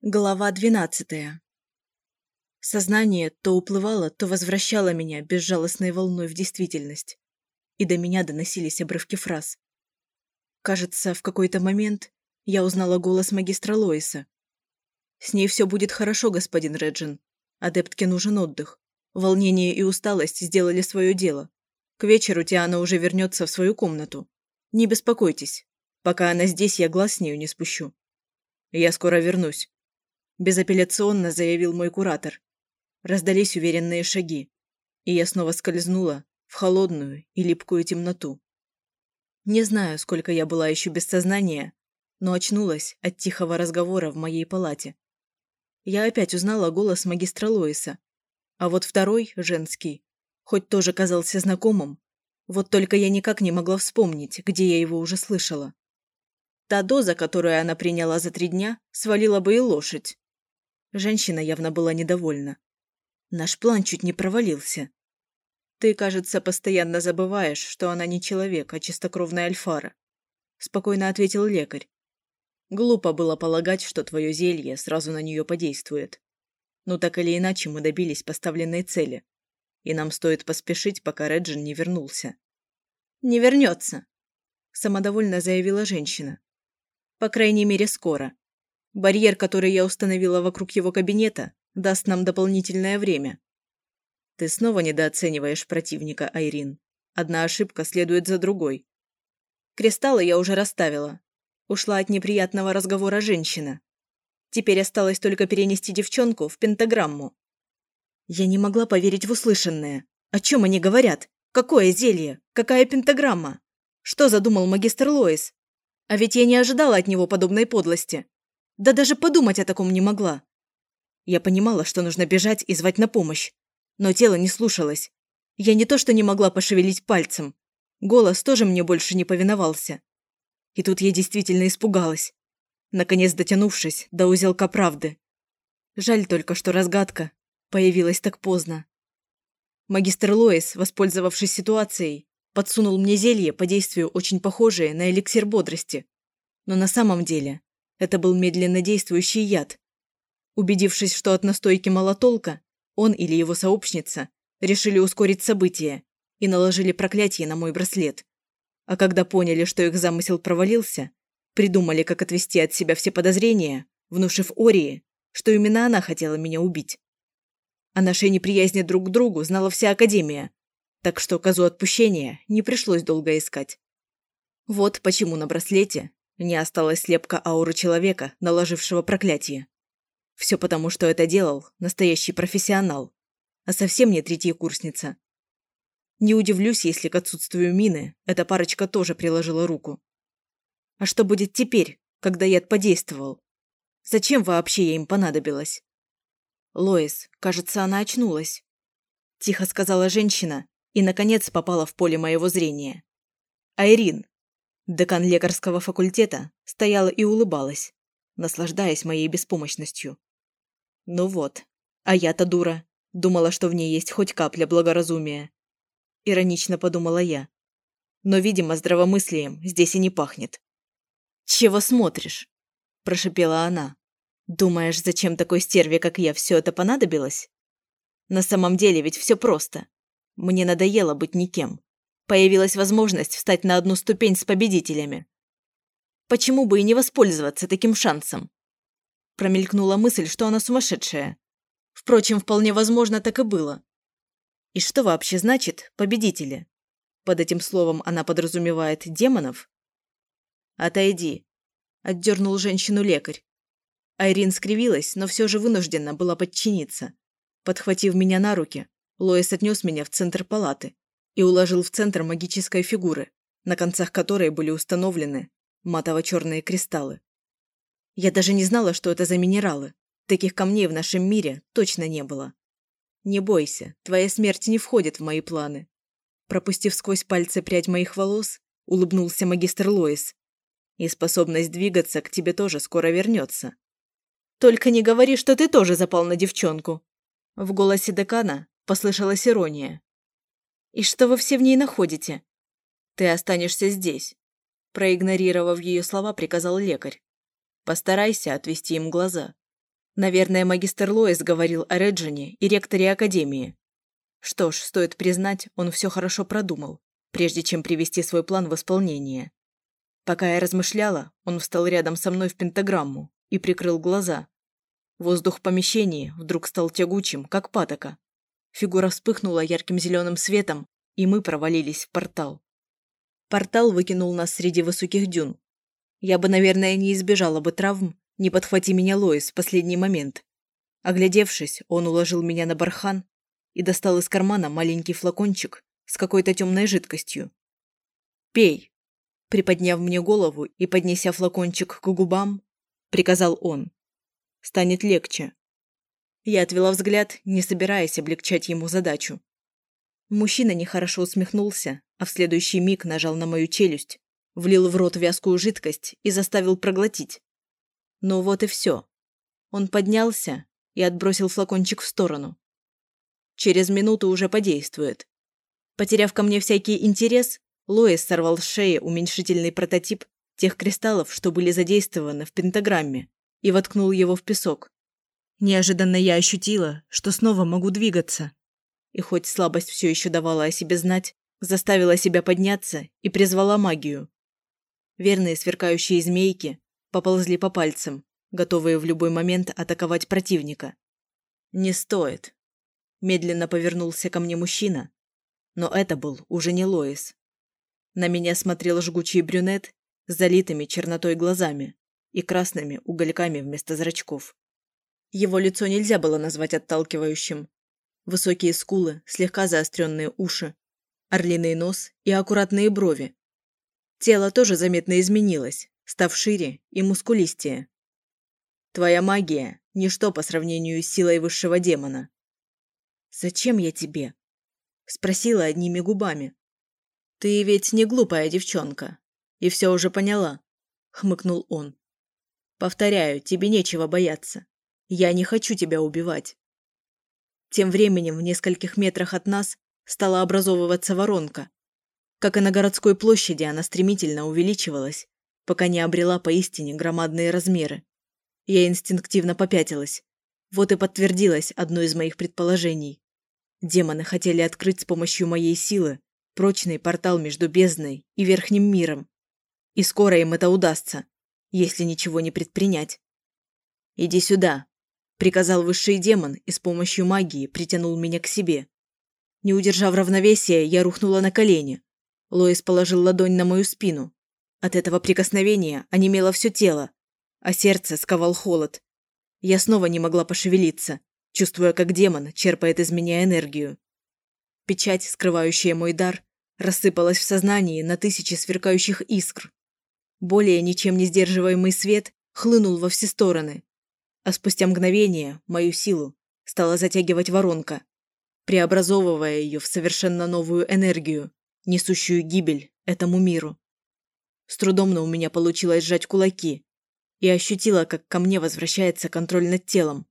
Глава двенадцатая. Сознание то уплывало, то возвращало меня безжалостной волной в действительность. И до меня доносились обрывки фраз. Кажется, в какой-то момент я узнала голос магистра Лоиса. «С ней все будет хорошо, господин Реджин. Адептке нужен отдых. Волнение и усталость сделали свое дело. К вечеру Тиана уже вернется в свою комнату. Не беспокойтесь. Пока она здесь, я глаз с нею не спущу. Я скоро вернусь безапелляционно заявил мой куратор. Раздались уверенные шаги, и я снова скользнула в холодную и липкую темноту. Не знаю, сколько я была еще без сознания, но очнулась от тихого разговора в моей палате. Я опять узнала голос магистра Лоиса, а вот второй, женский, хоть тоже казался знакомым, вот только я никак не могла вспомнить, где я его уже слышала. Та доза, которую она приняла за три дня, свалила бы и лошадь. Женщина явно была недовольна. Наш план чуть не провалился. Ты, кажется, постоянно забываешь, что она не человек, а чистокровная альфара. Спокойно ответил лекарь. Глупо было полагать, что твое зелье сразу на нее подействует. Но так или иначе мы добились поставленной цели. И нам стоит поспешить, пока Реджин не вернулся. «Не вернется», – самодовольно заявила женщина. «По крайней мере, скоро. Барьер, который я установила вокруг его кабинета, даст нам дополнительное время. Ты снова недооцениваешь противника, Айрин. Одна ошибка следует за другой. Кристаллы я уже расставила. Ушла от неприятного разговора женщина. Теперь осталось только перенести девчонку в пентаграмму. Я не могла поверить в услышанное. О чем они говорят? Какое зелье? Какая пентаграмма? Что задумал магистр Лоис? А ведь я не ожидала от него подобной подлости. Да даже подумать о таком не могла. Я понимала, что нужно бежать и звать на помощь. Но тело не слушалось. Я не то что не могла пошевелить пальцем. Голос тоже мне больше не повиновался. И тут я действительно испугалась. Наконец дотянувшись до узелка правды. Жаль только, что разгадка появилась так поздно. Магистр Лоис, воспользовавшись ситуацией, подсунул мне зелье по действию очень похожее на эликсир бодрости. Но на самом деле это был медленно действующий яд. Убедившись, что от настойки мало толка, он или его сообщница решили ускорить события и наложили проклятие на мой браслет. А когда поняли, что их замысел провалился, придумали, как отвести от себя все подозрения, внушив Ории, что именно она хотела меня убить. О нашей неприязни друг к другу знала вся Академия, так что козу отпущения не пришлось долго искать. Вот почему на браслете не осталось слепка ауры человека, наложившего проклятие. Все потому, что это делал настоящий профессионал, а совсем не третья курсница. Не удивлюсь, если к отсутствию мины эта парочка тоже приложила руку. А что будет теперь, когда яд подействовал? Зачем вообще я им понадобилась? Лоис, кажется, она очнулась. Тихо сказала женщина и, наконец, попала в поле моего зрения. Айрин, Декан лекарского факультета стояла и улыбалась, наслаждаясь моей беспомощностью. Ну вот, а я-то дура, думала, что в ней есть хоть капля благоразумия. Иронично подумала я. Но, видимо, здравомыслием здесь и не пахнет. «Чего смотришь?» – прошипела она. «Думаешь, зачем такой стерве, как я, все это понадобилось? На самом деле ведь все просто. Мне надоело быть никем. Появилась возможность встать на одну ступень с победителями. Почему бы и не воспользоваться таким шансом? Промелькнула мысль, что она сумасшедшая. Впрочем, вполне возможно, так и было. И что вообще значит «победители»? Под этим словом она подразумевает демонов? «Отойди», – отдернул женщину лекарь. Айрин скривилась, но все же вынуждена была подчиниться. Подхватив меня на руки, Лоис отнес меня в центр палаты и уложил в центр магической фигуры, на концах которой были установлены матово-черные кристаллы. Я даже не знала, что это за минералы. Таких камней в нашем мире точно не было. Не бойся, твоя смерть не входит в мои планы. Пропустив сквозь пальцы прядь моих волос, улыбнулся магистр Лоис. И способность двигаться к тебе тоже скоро вернется. Только не говори, что ты тоже запал на девчонку. В голосе декана послышалась ирония. И что вы все в ней находите? Ты останешься здесь. Проигнорировав ее слова, приказал лекарь. Постарайся отвести им глаза. Наверное, магистр Лоис говорил о Реджине и ректоре Академии. Что ж, стоит признать, он все хорошо продумал, прежде чем привести свой план в исполнение. Пока я размышляла, он встал рядом со мной в пентаграмму и прикрыл глаза. Воздух в помещении вдруг стал тягучим, как патока. Фигура вспыхнула ярким зеленым светом, и мы провалились в портал. Портал выкинул нас среди высоких дюн. Я бы, наверное, не избежала бы травм, не подхвати меня Лоис в последний момент. Оглядевшись, он уложил меня на бархан и достал из кармана маленький флакончик с какой-то темной жидкостью. «Пей!» Приподняв мне голову и поднеся флакончик к губам, приказал он. «Станет легче». Я отвела взгляд, не собираясь облегчать ему задачу. Мужчина нехорошо усмехнулся, а в следующий миг нажал на мою челюсть, влил в рот вязкую жидкость и заставил проглотить. Ну вот и все. Он поднялся и отбросил флакончик в сторону. Через минуту уже подействует. Потеряв ко мне всякий интерес, Лоис сорвал с шеи уменьшительный прототип тех кристаллов, что были задействованы в пентаграмме, и воткнул его в песок. Неожиданно я ощутила, что снова могу двигаться. И хоть слабость все еще давала о себе знать, заставила себя подняться и призвала магию. Верные сверкающие змейки поползли по пальцам, готовые в любой момент атаковать противника. «Не стоит». Медленно повернулся ко мне мужчина, но это был уже не Лоис. На меня смотрел жгучий брюнет с залитыми чернотой глазами и красными угольками вместо зрачков. Его лицо нельзя было назвать отталкивающим. Высокие скулы, слегка заостренные уши, орлиный нос и аккуратные брови. Тело тоже заметно изменилось, став шире и мускулистее. Твоя магия – ничто по сравнению с силой высшего демона. «Зачем я тебе?» – спросила одними губами. «Ты ведь не глупая девчонка, и все уже поняла», – хмыкнул он. «Повторяю, тебе нечего бояться. Я не хочу тебя убивать». Тем временем в нескольких метрах от нас стала образовываться воронка. Как и на городской площади, она стремительно увеличивалась, пока не обрела поистине громадные размеры. Я инстинктивно попятилась. Вот и подтвердилось одно из моих предположений. Демоны хотели открыть с помощью моей силы прочный портал между бездной и верхним миром. И скоро им это удастся, если ничего не предпринять. «Иди сюда», – приказал высший демон и с помощью магии притянул меня к себе. Не удержав равновесия, я рухнула на колени. Лоис положил ладонь на мою спину, от этого прикосновения онемело все тело, а сердце сковал холод. Я снова не могла пошевелиться, чувствуя, как демон черпает из меня энергию. Печать, скрывающая мой дар, рассыпалась в сознании на тысячи сверкающих искр. Более ничем не сдерживаемый свет хлынул во все стороны, а спустя мгновение мою силу стала затягивать воронка, преобразовывая ее в совершенно новую энергию, несущую гибель этому миру. С трудом, но у меня получилось сжать кулаки. И ощутила, как ко мне возвращается контроль над телом.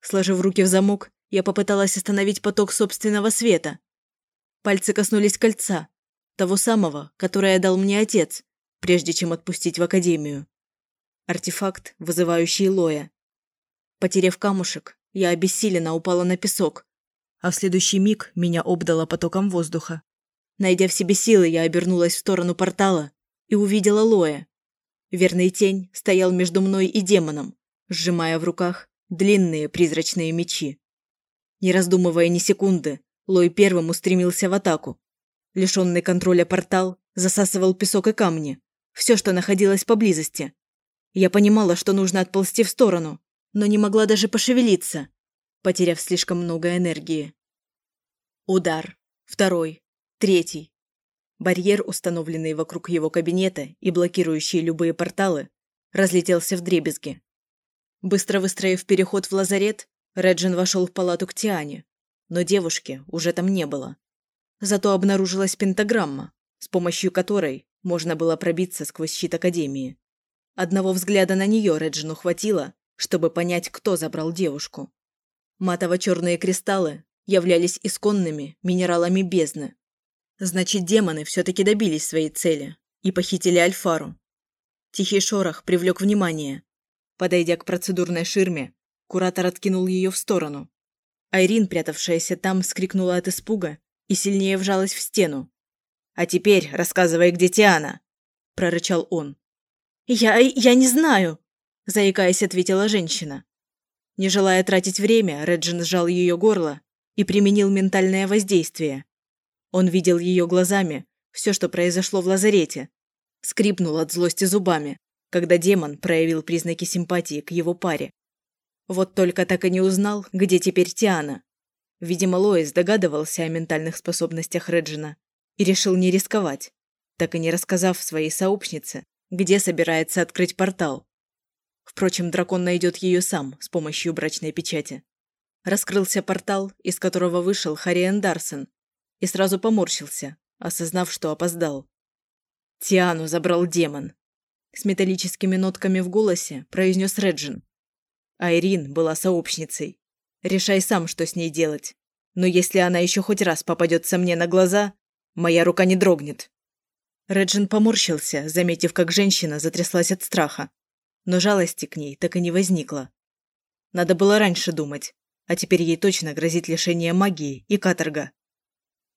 Сложив руки в замок, я попыталась остановить поток собственного света. Пальцы коснулись кольца, того самого, которое дал мне отец, прежде чем отпустить в академию. Артефакт, вызывающий Лоя. Потерев камушек, я обессиленно упала на песок, а в следующий миг меня обдало потоком воздуха. Найдя в себе силы, я обернулась в сторону портала и увидела Лоя. Верный тень стоял между мной и демоном, сжимая в руках длинные призрачные мечи. Не раздумывая ни секунды, Лой первым устремился в атаку. Лишенный контроля портал засасывал песок и камни, все, что находилось поблизости. Я понимала, что нужно отползти в сторону, но не могла даже пошевелиться, потеряв слишком много энергии. Удар. Второй. Третий. Барьер, установленный вокруг его кабинета и блокирующий любые порталы, разлетелся в дребезги. Быстро выстроив переход в лазарет, Реджин вошел в палату к Тиане, но девушки уже там не было. Зато обнаружилась пентаграмма, с помощью которой можно было пробиться сквозь щит Академии. Одного взгляда на нее Реджину хватило, чтобы понять, кто забрал девушку. Матово-черные кристаллы являлись исконными минералами бездны, Значит, демоны все-таки добились своей цели и похитили Альфару. Тихий шорох привлек внимание. Подойдя к процедурной ширме, Куратор откинул ее в сторону. Айрин, прятавшаяся там, скрикнула от испуга и сильнее вжалась в стену. «А теперь рассказывай, где Тиана!» – прорычал он. «Я... я не знаю!» – заикаясь, ответила женщина. Не желая тратить время, Реджин сжал ее горло и применил ментальное воздействие. Он видел ее глазами все, что произошло в лазарете. Скрипнул от злости зубами, когда демон проявил признаки симпатии к его паре. Вот только так и не узнал, где теперь Тиана. Видимо, Лоис догадывался о ментальных способностях Реджина и решил не рисковать, так и не рассказав своей сообщнице, где собирается открыть портал. Впрочем, дракон найдет ее сам с помощью брачной печати. Раскрылся портал, из которого вышел Хариэн Дарсон, и сразу поморщился, осознав, что опоздал. Тиану забрал демон. С металлическими нотками в голосе произнес Реджин. Айрин была сообщницей. Решай сам, что с ней делать. Но если она еще хоть раз попадется мне на глаза, моя рука не дрогнет. Реджин поморщился, заметив, как женщина затряслась от страха. Но жалости к ней так и не возникло. Надо было раньше думать, а теперь ей точно грозит лишение магии и каторга.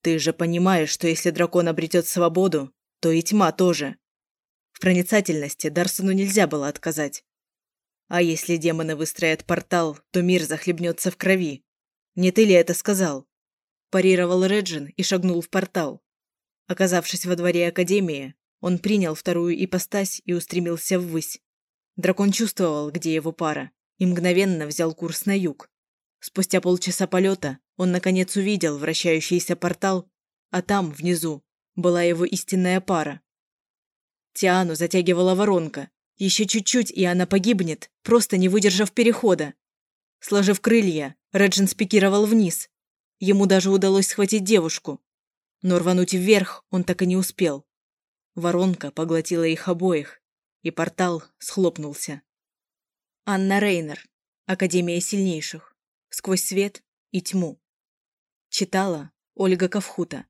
Ты же понимаешь, что если дракон обретет свободу, то и тьма тоже. В проницательности Дарсону нельзя было отказать. А если демоны выстроят портал, то мир захлебнется в крови. Не ты ли это сказал? Парировал Реджин и шагнул в портал. Оказавшись во дворе Академии, он принял вторую ипостась и устремился ввысь. Дракон чувствовал, где его пара, и мгновенно взял курс на юг. Спустя полчаса полета он наконец увидел вращающийся портал, а там, внизу, была его истинная пара. Тиану затягивала воронка, еще чуть-чуть, и она погибнет, просто не выдержав перехода. Сложив крылья, Реджин спикировал вниз. Ему даже удалось схватить девушку. Но рвануть вверх он так и не успел. Воронка поглотила их обоих, и портал схлопнулся. Анна Рейнер. Академия сильнейших. Сквозь свет и тьму. Читала Ольга Ковхута.